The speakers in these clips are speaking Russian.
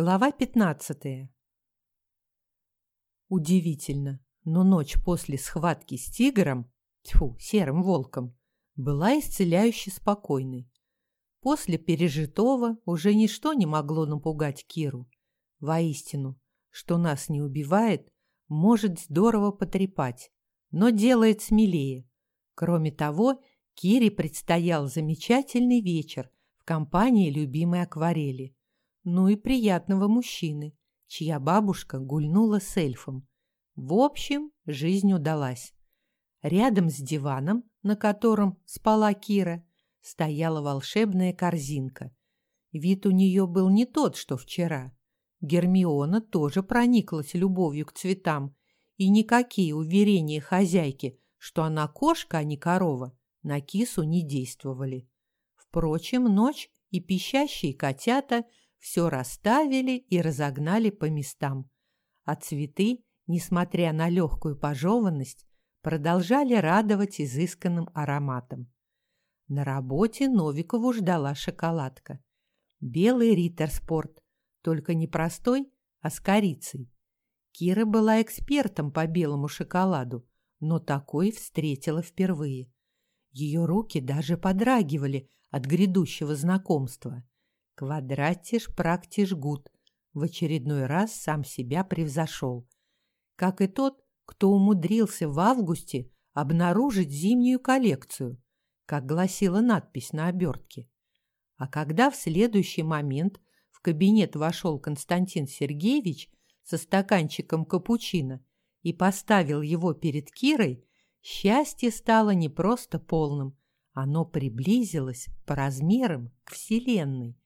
Глава 15. Удивительно, но ночь после схватки с тигром, тьфу, серым волком, была исцеляюще спокойной. После пережитого уже ничто не могло напугать Киру. Воистину, что нас не убивает, может здорово потрепать, но делает смелее. Кроме того, Кире предстоял замечательный вечер в компании любимой акварели – ну и приятного мужчины, чья бабушка гульнула с эльфом. В общем, жизнь удалась. Рядом с диваном, на котором спала Кира, стояла волшебная корзинка. Вид у нее был не тот, что вчера. Гермиона тоже прониклась любовью к цветам, и никакие уверения хозяйки, что она кошка, а не корова, на кису не действовали. Впрочем, ночь и пищащие котята – все расставили и разогнали по местам. А цветы, несмотря на легкую пожеванность, продолжали радовать изысканным ароматом. На работе Новикову ждала шоколадка. Белый Риттерспорт, только не простой, а с корицей. Кира была экспертом по белому шоколаду, но такой встретила впервые. Ее руки даже подрагивали от грядущего знакомства. Квадратиш практиш гуд в очередной раз сам себя превзошел. Как и тот, кто умудрился в августе обнаружить зимнюю коллекцию, как гласила надпись на обертке. А когда в следующий момент в кабинет вошел Константин Сергеевич со стаканчиком капучино и поставил его перед Кирой, счастье стало не просто полным, оно приблизилось по размерам к Вселенной.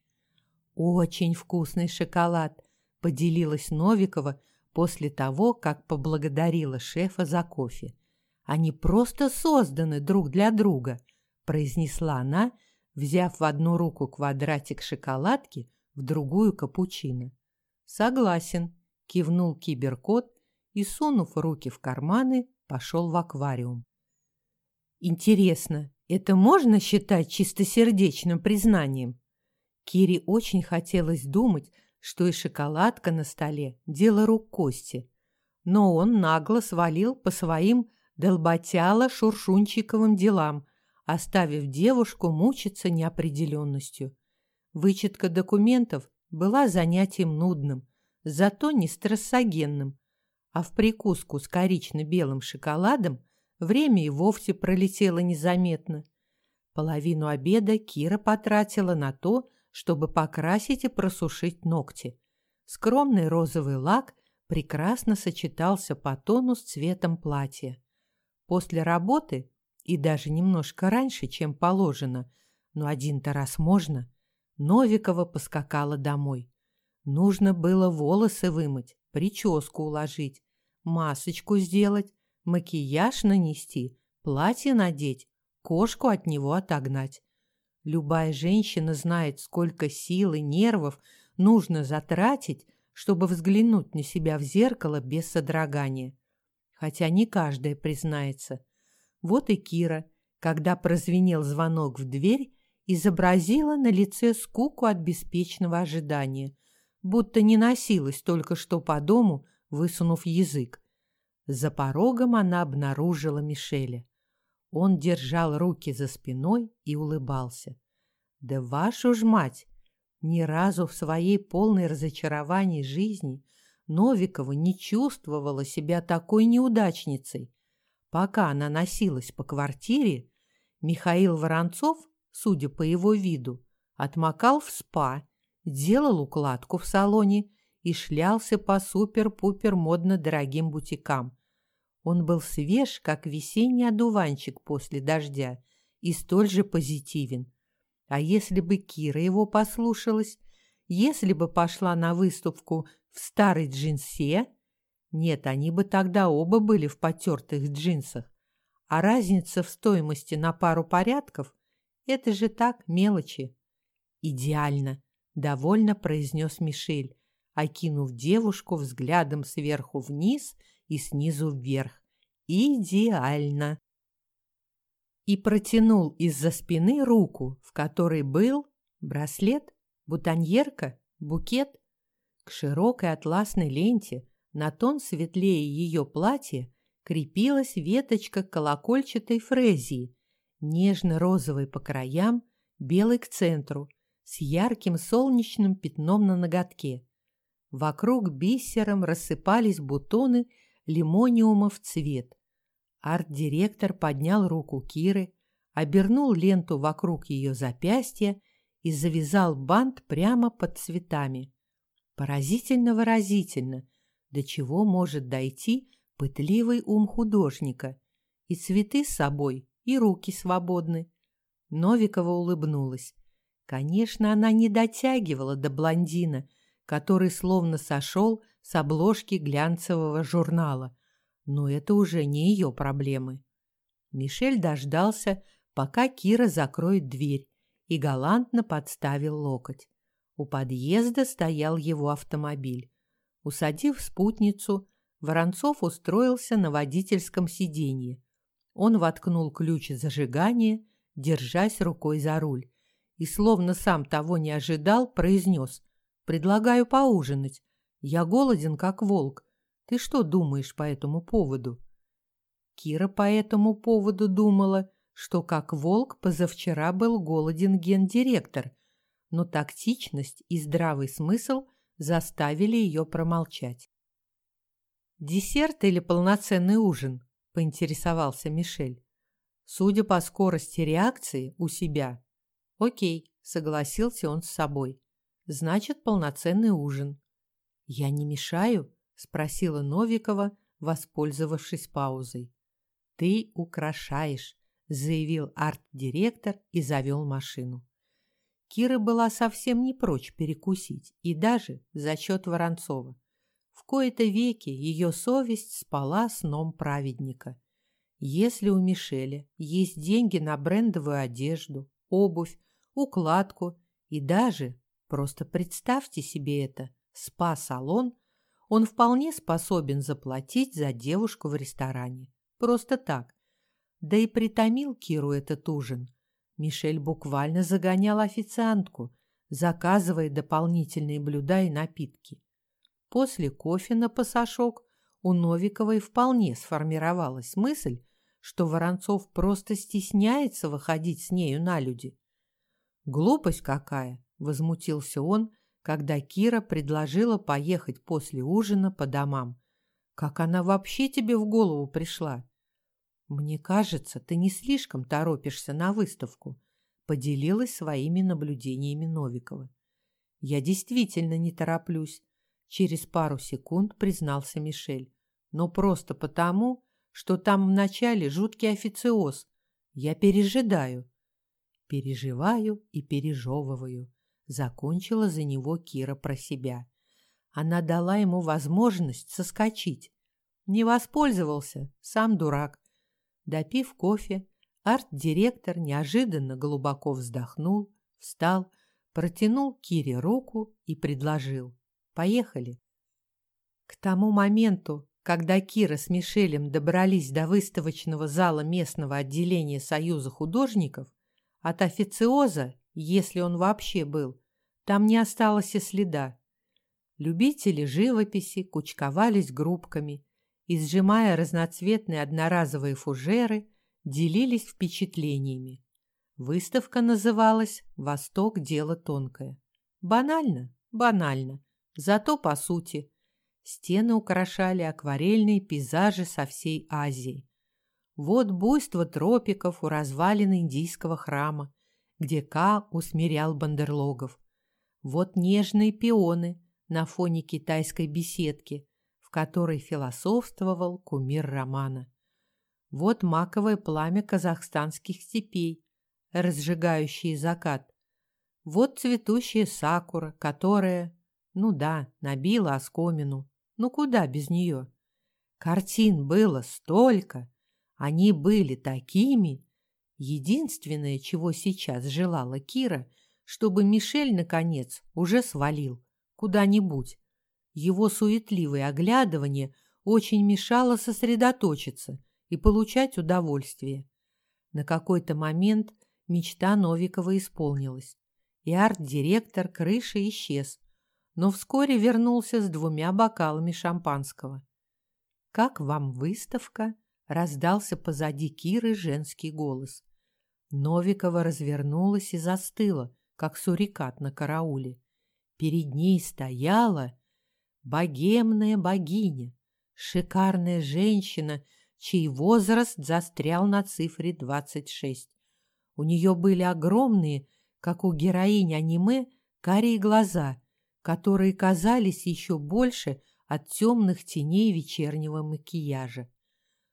«Очень вкусный шоколад», – поделилась Новикова после того, как поблагодарила шефа за кофе. «Они просто созданы друг для друга», – произнесла она, взяв в одну руку квадратик шоколадки, в другую – капучино. «Согласен», – кивнул киберкот и, сунув руки в карманы, пошел в аквариум. «Интересно, это можно считать чистосердечным признанием?» Кире очень хотелось думать, что и шоколадка на столе – дело рук Кости. Но он нагло свалил по своим долботяло-шуршунчиковым делам, оставив девушку мучиться неопределенностью. Вычетка документов была занятием нудным, зато не стрессогенным, а в прикуску с корично-белым шоколадом время и вовсе пролетело незаметно. Половину обеда Кира потратила на то, чтобы покрасить и просушить ногти. Скромный розовый лак прекрасно сочетался по тону с цветом платья. После работы, и даже немножко раньше, чем положено, но один-то раз можно, Новикова поскакала домой. Нужно было волосы вымыть, прическу уложить, масочку сделать, макияж нанести, платье надеть, кошку от него отогнать. Любая женщина знает, сколько сил и нервов нужно затратить, чтобы взглянуть на себя в зеркало без содрогания. Хотя не каждая признается. Вот и Кира, когда прозвенел звонок в дверь, изобразила на лице скуку от беспечного ожидания, будто не носилась только что по дому, высунув язык. За порогом она обнаружила Мишеля. Он держал руки за спиной и улыбался. Да вашу ж мать! Ни разу в своей полной разочаровании жизни Новикова не чувствовала себя такой неудачницей. Пока она носилась по квартире, Михаил Воронцов, судя по его виду, отмокал в спа, делал укладку в салоне и шлялся по супер-пупер модно дорогим бутикам. Он был свеж, как весенний одуванчик после дождя, и столь же позитивен. А если бы Кира его послушалась? Если бы пошла на выставку в старой джинсе? Нет, они бы тогда оба были в потертых джинсах. А разница в стоимости на пару порядков – это же так, мелочи. «Идеально», – довольно произнес Мишель, окинув девушку взглядом сверху вниз – и снизу вверх. Идеально! И протянул из-за спины руку, в которой был браслет, бутоньерка, букет. К широкой атласной ленте на тон светлее ее платья крепилась веточка колокольчатой фрезии, нежно-розовой по краям, белой к центру, с ярким солнечным пятном на ноготке. Вокруг бисером рассыпались бутоны лимониума в цвет. Арт-директор поднял руку Киры, обернул ленту вокруг ее запястья и завязал бант прямо под цветами. Поразительно выразительно, до чего может дойти пытливый ум художника. И цветы с собой, и руки свободны. Новикова улыбнулась. Конечно, она не дотягивала до блондина, который словно сошел с обложки глянцевого журнала. Но это уже не ее проблемы. Мишель дождался, пока Кира закроет дверь, и галантно подставил локоть. У подъезда стоял его автомобиль. Усадив спутницу, Воронцов устроился на водительском сиденье. Он воткнул ключ зажигания, держась рукой за руль, и, словно сам того не ожидал, произнес «Предлагаю поужинать. Я голоден, как волк. Ты что думаешь по этому поводу?» Кира по этому поводу думала, что как волк позавчера был голоден гендиректор, но тактичность и здравый смысл заставили ее промолчать. «Десерт или полноценный ужин?» – поинтересовался Мишель. Судя по скорости реакции у себя. «Окей», – согласился он с собой. «Значит, полноценный ужин». «Я не мешаю?» – спросила Новикова, воспользовавшись паузой. «Ты украшаешь», – заявил арт-директор и завел машину. Кира была совсем не прочь перекусить, и даже за счет Воронцова. В кои-то веки ее совесть спала сном праведника. Если у Мишеля есть деньги на брендовую одежду, обувь, укладку и даже, просто представьте себе это, спа-салон, он вполне способен заплатить за девушку в ресторане. Просто так. Да и притомил Киру этот ужин. Мишель буквально загонял официантку, заказывая дополнительные блюда и напитки. После кофе на пасашок у Новиковой вполне сформировалась мысль, что Воронцов просто стесняется выходить с нею на люди. «Глупость какая!» – возмутился он, когда Кира предложила поехать после ужина по домам. «Как она вообще тебе в голову пришла?» «Мне кажется, ты не слишком торопишься на выставку», – поделилась своими наблюдениями Новикова. «Я действительно не тороплюсь. Через пару секунд признался Мишель. Но просто потому, что там вначале жуткий официоз. Я пережидаю. Переживаю и пережевываю. Закончила за него Кира про себя. Она дала ему возможность соскочить. Не воспользовался, сам дурак. Допив кофе, арт-директор неожиданно глубоко вздохнул, встал, протянул Кире руку и предложил. Поехали. К тому моменту, когда Кира с Мишелем добрались до выставочного зала местного отделения Союза художников, от официоза, если он вообще был, там не осталось и следа. Любители живописи кучковались группками и, сжимая разноцветные одноразовые фужеры, делились впечатлениями. Выставка называлась «Восток. Дело тонкое». Банально? Банально. Зато по сути. Стены украшали акварельные пейзажи со всей Азии. Вот буйство тропиков у развалин индийского храма, где Ка усмирял бандерлогов. Вот нежные пионы на фоне китайской беседки, в которой философствовал кумир романа. Вот маковое пламя казахстанских степей, разжигающее закат. Вот цветущая сакура, которая ну да, набила оскомину. Ну куда без нее? Картин было столько. Они были такими. Единственное, чего сейчас желала Кира, чтобы Мишель, наконец, уже свалил. Куда-нибудь. Его суетливое оглядывание очень мешало сосредоточиться и получать удовольствие. На какой-то момент мечта Новикова исполнилась, и арт-директор крыши исчез, но вскоре вернулся с двумя бокалами шампанского. «Как вам выставка?» — раздался позади Киры женский голос. Новикова развернулась и застыла, как сурикат на карауле. Перед ней стояла богемная богиня, шикарная женщина, чей возраст застрял на цифре 26. У нее были огромные, как у героинь аниме, карие глаза, которые казались еще больше от темных теней вечернего макияжа.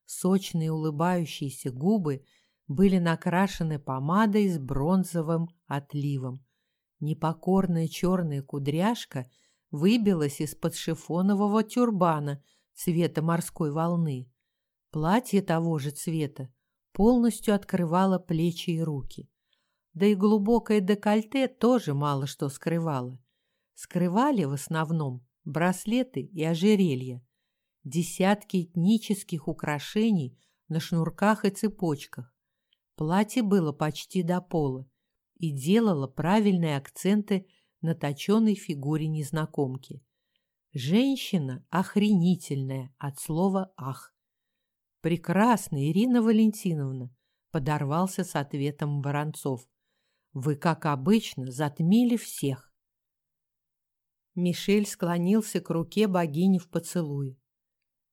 Сочные улыбающиеся губы были накрашены помадой с бронзовым отливом. Непокорная черная кудряшка выбилась из-под шифонового тюрбана цвета морской волны. Платье того же цвета полностью открывало плечи и руки. Да и глубокое декольте тоже мало что скрывало. Скрывали в основном браслеты и ожерелья, десятки этнических украшений на шнурках и цепочках. Платье было почти до пола и делало правильные акценты на точенной фигуре незнакомки. Женщина охренительная от слова «ах». «Прекрасно, Ирина Валентиновна», — подорвался с ответом Воронцов. «Вы, как обычно, затмили всех». Мишель склонился к руке богини в поцелуе.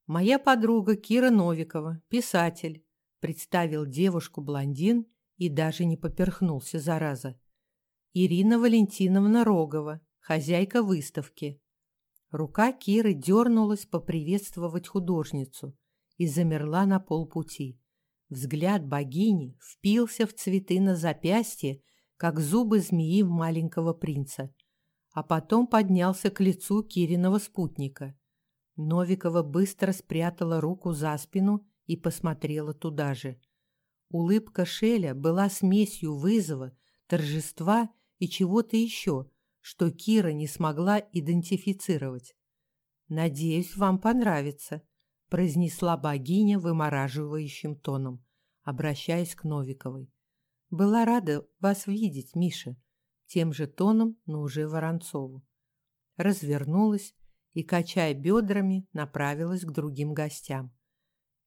«Моя подруга Кира Новикова, писатель», — представил девушку блондин и даже не поперхнулся, зараза. «Ирина Валентиновна Рогова, хозяйка выставки». Рука Киры дернулась поприветствовать художницу и замерла на полпути. Взгляд богини впился в цветы на запястье, как зубы змеи в маленького принца а потом поднялся к лицу Кириного спутника. Новикова быстро спрятала руку за спину и посмотрела туда же. Улыбка Шеля была смесью вызова, торжества и чего-то еще, что Кира не смогла идентифицировать. «Надеюсь, вам понравится», – произнесла богиня вымораживающим тоном, обращаясь к Новиковой. «Была рада вас видеть, Миша тем же тоном, но уже Воронцову. Развернулась и, качая бедрами, направилась к другим гостям.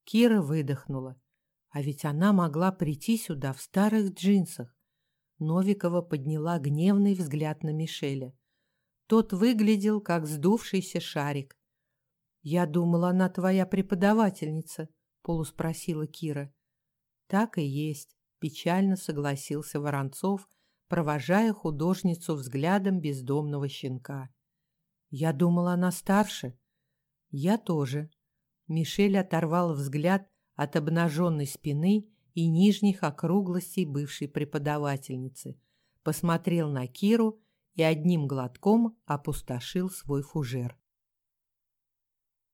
Кира выдохнула. А ведь она могла прийти сюда в старых джинсах. Новикова подняла гневный взгляд на Мишеля. Тот выглядел, как сдувшийся шарик. «Я думала, она твоя преподавательница», — полуспросила Кира. «Так и есть», — печально согласился Воронцов, — провожая художницу взглядом бездомного щенка. «Я думала, она старше». «Я тоже». Мишель оторвал взгляд от обнаженной спины и нижних округлостей бывшей преподавательницы, посмотрел на Киру и одним глотком опустошил свой фужер.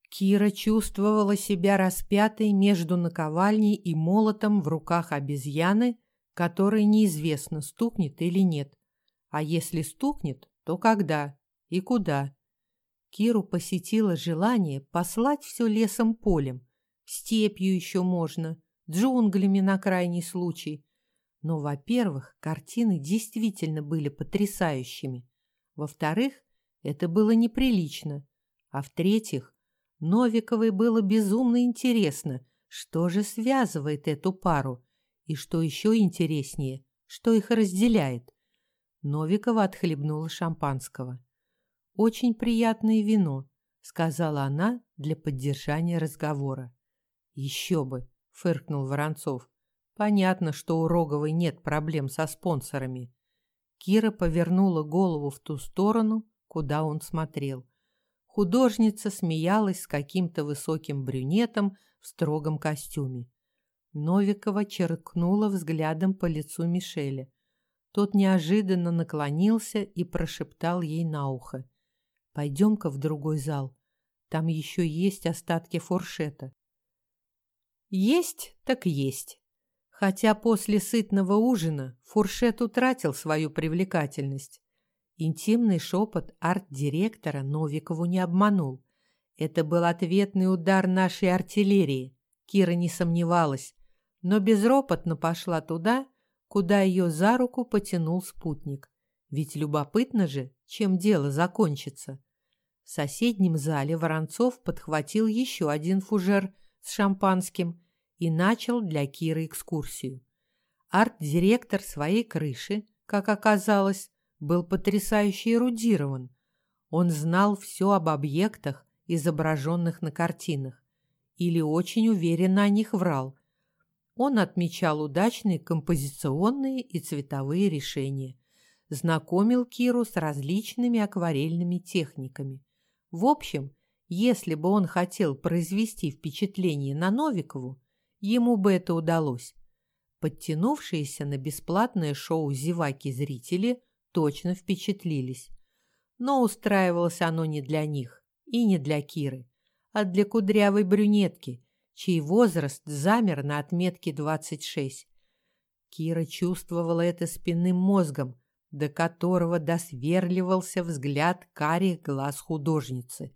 Кира чувствовала себя распятой между наковальней и молотом в руках обезьяны, который неизвестно, стукнет или нет. А если стукнет, то когда и куда. Киру посетило желание послать все лесом полем. Степью еще можно, джунглями на крайний случай. Но, во-первых, картины действительно были потрясающими. Во-вторых, это было неприлично. А в-третьих, Новиковой было безумно интересно, что же связывает эту пару – и что еще интереснее, что их разделяет. Новикова отхлебнула шампанского. «Очень приятное вино», — сказала она для поддержания разговора. «Еще бы», — фыркнул Воронцов. «Понятно, что у Роговой нет проблем со спонсорами». Кира повернула голову в ту сторону, куда он смотрел. Художница смеялась с каким-то высоким брюнетом в строгом костюме. Новикова черкнула взглядом по лицу Мишеля. Тот неожиданно наклонился и прошептал ей на ухо. «Пойдем-ка в другой зал. Там еще есть остатки фуршета». «Есть так есть». Хотя после сытного ужина фуршет утратил свою привлекательность. Интимный шепот арт-директора Новикову не обманул. Это был ответный удар нашей артиллерии. Кира не сомневалась но безропотно пошла туда, куда ее за руку потянул спутник. Ведь любопытно же, чем дело закончится. В соседнем зале Воронцов подхватил еще один фужер с шампанским и начал для Киры экскурсию. Арт-директор своей крыши, как оказалось, был потрясающе эрудирован. Он знал все об объектах, изображенных на картинах, или очень уверенно о них врал. Он отмечал удачные композиционные и цветовые решения, знакомил Киру с различными акварельными техниками. В общем, если бы он хотел произвести впечатление на Новикову, ему бы это удалось. Подтянувшиеся на бесплатное шоу зеваки-зрители точно впечатлились. Но устраивалось оно не для них и не для Киры, а для кудрявой брюнетки, чей возраст замер на отметке 26. Кира чувствовала это спинным мозгом, до которого досверливался взгляд карих глаз художницы.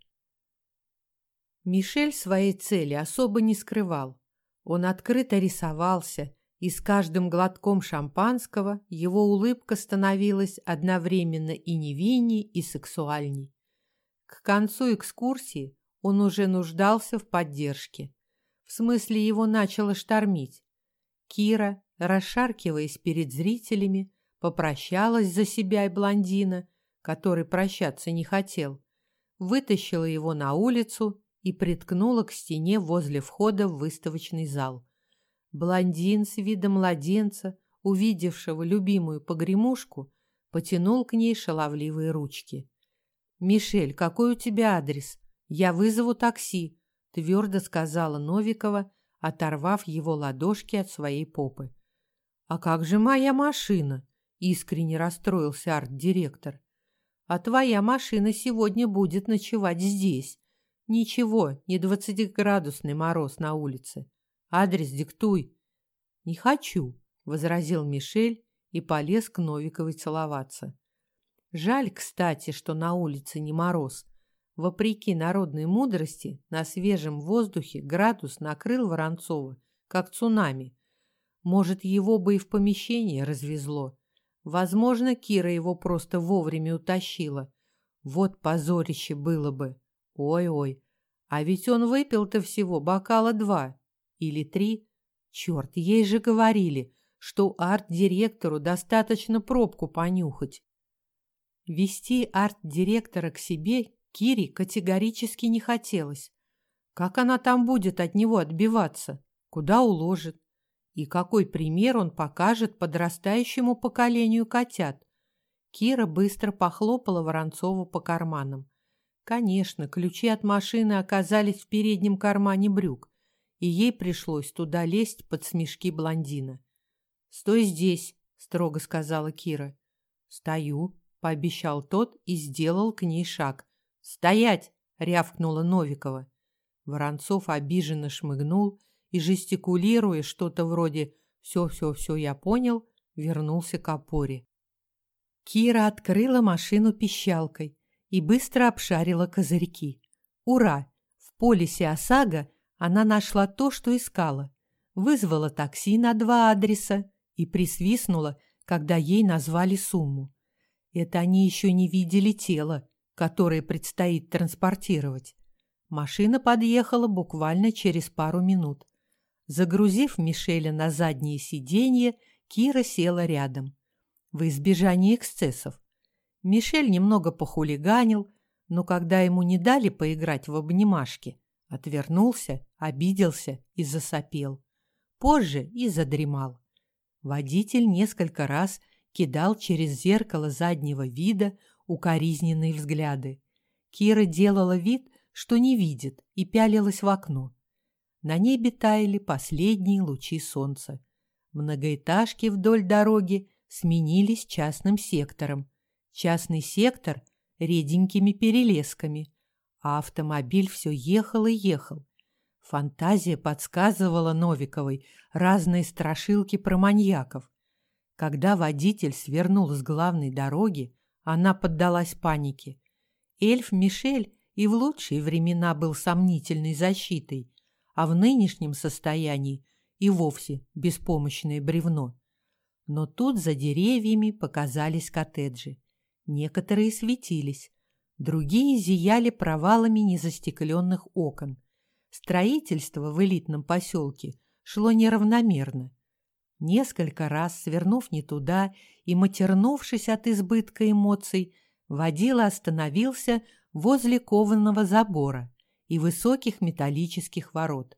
Мишель своей цели особо не скрывал. Он открыто рисовался, и с каждым глотком шампанского его улыбка становилась одновременно и невинней, и сексуальней. К концу экскурсии он уже нуждался в поддержке. В смысле, его начало штормить. Кира, расшаркиваясь перед зрителями, попрощалась за себя и блондина, который прощаться не хотел, вытащила его на улицу и приткнула к стене возле входа в выставочный зал. Блондин с видом младенца, увидевшего любимую погремушку, потянул к ней шаловливые ручки. «Мишель, какой у тебя адрес? Я вызову такси», — твердо сказала Новикова, оторвав его ладошки от своей попы. «А как же моя машина?» — искренне расстроился арт-директор. «А твоя машина сегодня будет ночевать здесь. Ничего, не двадцатиградусный мороз на улице. Адрес диктуй. Не хочу, возразил Мишель и полез к Новиковой целоваться. Жаль, кстати, что на улице не мороз. Вопреки народной мудрости, на свежем воздухе градус накрыл Воронцова, как цунами. Может, его бы и в помещение развезло. Возможно, Кира его просто вовремя утащила. Вот позорище было бы. Ой-ой, а ведь он выпил-то всего бокала два или три. Черт, ей же говорили, что арт-директору достаточно пробку понюхать. Вести арт-директора к себе Кире категорически не хотелось. Как она там будет от него отбиваться? Куда уложит? И какой пример он покажет подрастающему поколению котят? Кира быстро похлопала Воронцову по карманам. Конечно, ключи от машины оказались в переднем кармане брюк и ей пришлось туда лезть под смешки блондина. «Стой здесь», — строго сказала Кира. «Стою», — пообещал тот и сделал к ней шаг. «Стоять!» — рявкнула Новикова. Воронцов обиженно шмыгнул и, жестикулируя что-то вроде «все-все-все, я понял», вернулся к опоре. Кира открыла машину пищалкой и быстро обшарила козырьки. Ура! В полисе ОСАГО она нашла то, что искала, вызвала такси на два адреса и присвистнула, когда ей назвали сумму. Это они еще не видели тело, которое предстоит транспортировать. Машина подъехала буквально через пару минут. Загрузив Мишеля на заднее сиденье, Кира села рядом. В избежание эксцессов. Мишель немного похулиганил, но когда ему не дали поиграть в обнимашки, Отвернулся, обиделся и засопел. Позже и задремал. Водитель несколько раз кидал через зеркало заднего вида укоризненные взгляды. Кира делала вид, что не видит, и пялилась в окно. На небе таяли последние лучи солнца. Многоэтажки вдоль дороги сменились частным сектором. Частный сектор — реденькими перелесками, а автомобиль все ехал и ехал. Фантазия подсказывала Новиковой разные страшилки про маньяков. Когда водитель свернул с главной дороги, она поддалась панике. Эльф Мишель и в лучшие времена был сомнительной защитой, а в нынешнем состоянии и вовсе беспомощное бревно. Но тут за деревьями показались коттеджи, Некоторые светились, другие зияли провалами незастекленных окон. Строительство в элитном поселке шло неравномерно. Несколько раз, свернув не туда и матернувшись от избытка эмоций, водила остановился возле кованого забора и высоких металлических ворот.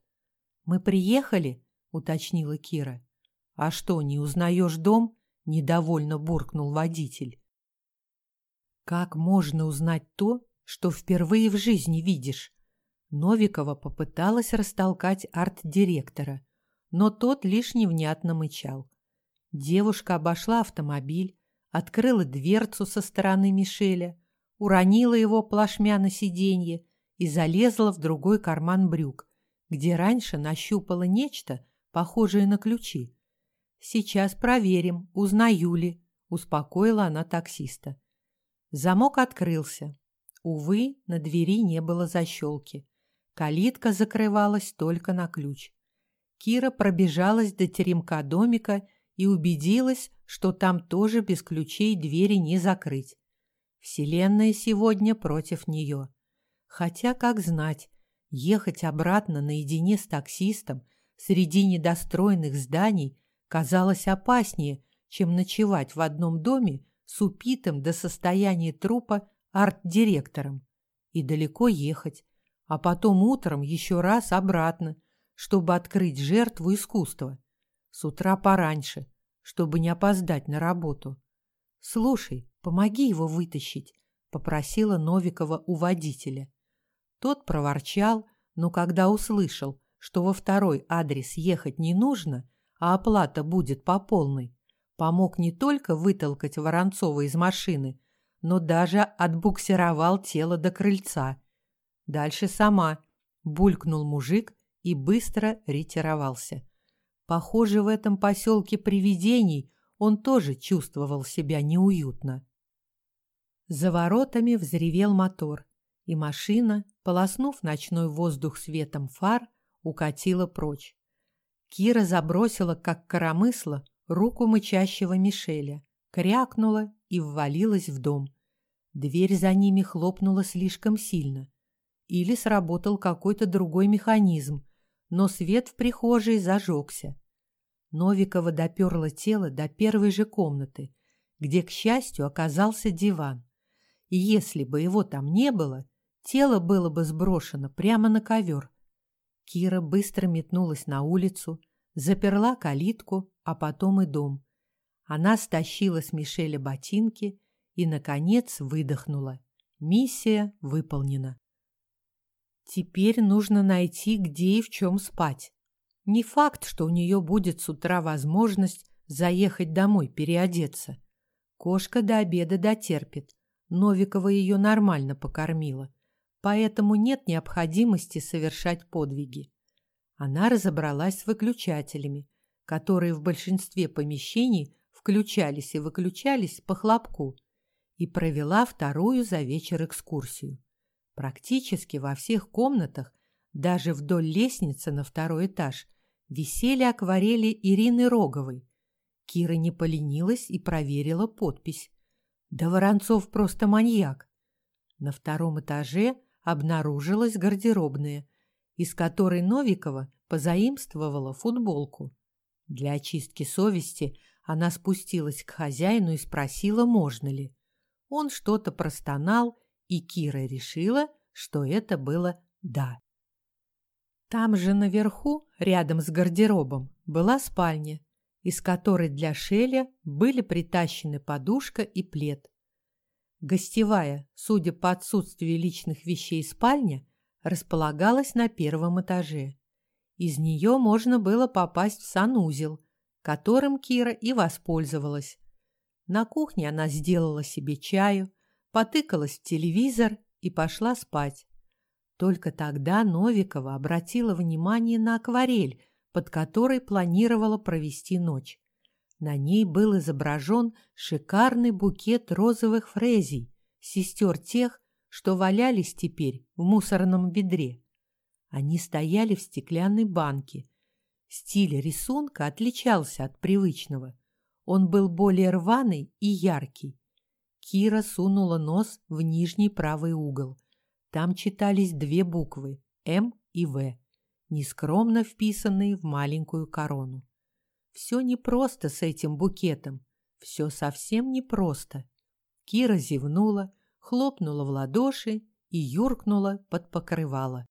«Мы приехали?» — уточнила Кира. «А что, не узнаешь дом?» — недовольно буркнул водитель. «Как можно узнать то, что впервые в жизни видишь?» Новикова попыталась растолкать арт-директора, но тот лишь невнятно мычал. Девушка обошла автомобиль, открыла дверцу со стороны Мишеля, уронила его плашмя на сиденье и залезла в другой карман брюк, где раньше нащупала нечто, похожее на ключи. «Сейчас проверим, узнаю ли», — успокоила она таксиста. Замок открылся. Увы, на двери не было защелки. Калитка закрывалась только на ключ. Кира пробежалась до теремка домика и убедилась, что там тоже без ключей двери не закрыть. Вселенная сегодня против нее. Хотя, как знать, ехать обратно наедине с таксистом среди недостроенных зданий казалось опаснее, чем ночевать в одном доме с упитым до состояния трупа арт-директором. И далеко ехать, а потом утром еще раз обратно, чтобы открыть жертву искусства. С утра пораньше, чтобы не опоздать на работу. «Слушай, помоги его вытащить», — попросила Новикова у водителя. Тот проворчал, но когда услышал, что во второй адрес ехать не нужно, а оплата будет по полной, помог не только вытолкать Воронцова из машины, но даже отбуксировал тело до крыльца. Дальше сама, булькнул мужик и быстро ретировался. Похоже, в этом поселке привидений он тоже чувствовал себя неуютно. За воротами взревел мотор, и машина, полоснув ночной воздух светом фар, укатила прочь. Кира забросила, как коромысло, руку мычащего Мишеля, крякнула и ввалилась в дом. Дверь за ними хлопнула слишком сильно. Или сработал какой-то другой механизм, но свет в прихожей зажегся. Новикова доперла тело до первой же комнаты, где, к счастью, оказался диван. И если бы его там не было, тело было бы сброшено прямо на ковер. Кира быстро метнулась на улицу, заперла калитку, а потом и дом. Она стащила с Мишеля ботинки и, наконец, выдохнула. Миссия выполнена. Теперь нужно найти, где и в чем спать. Не факт, что у нее будет с утра возможность заехать домой переодеться. Кошка до обеда дотерпит. Новикова ее нормально покормила, поэтому нет необходимости совершать подвиги. Она разобралась с выключателями, которые в большинстве помещений включались и выключались по хлопку, и провела вторую за вечер экскурсию. Практически во всех комнатах даже вдоль лестницы на второй этаж висели акварели Ирины Роговой. Кира не поленилась и проверила подпись. Да Воронцов просто маньяк. На втором этаже обнаружилась гардеробная, из которой Новикова позаимствовала футболку. Для очистки совести она спустилась к хозяину и спросила, можно ли. Он что-то простонал, и Кира решила, что это было «да». Там же наверху, рядом с гардеробом, была спальня, из которой для Шеля были притащены подушка и плед. Гостевая, судя по отсутствию личных вещей спальня, располагалась на первом этаже. Из нее можно было попасть в санузел, которым Кира и воспользовалась. На кухне она сделала себе чаю, потыкалась в телевизор и пошла спать. Только тогда Новикова обратила внимание на акварель, под которой планировала провести ночь. На ней был изображен шикарный букет розовых фрезий, сестер тех, что валялись теперь в мусорном ведре. Они стояли в стеклянной банке. Стиль рисунка отличался от привычного. Он был более рваный и яркий. Кира сунула нос в нижний правый угол. Там читались две буквы «М» и «В», нескромно вписанные в маленькую корону. Все непросто с этим букетом. Все совсем непросто. Кира зевнула, хлопнула в ладоши и юркнула под покрывало.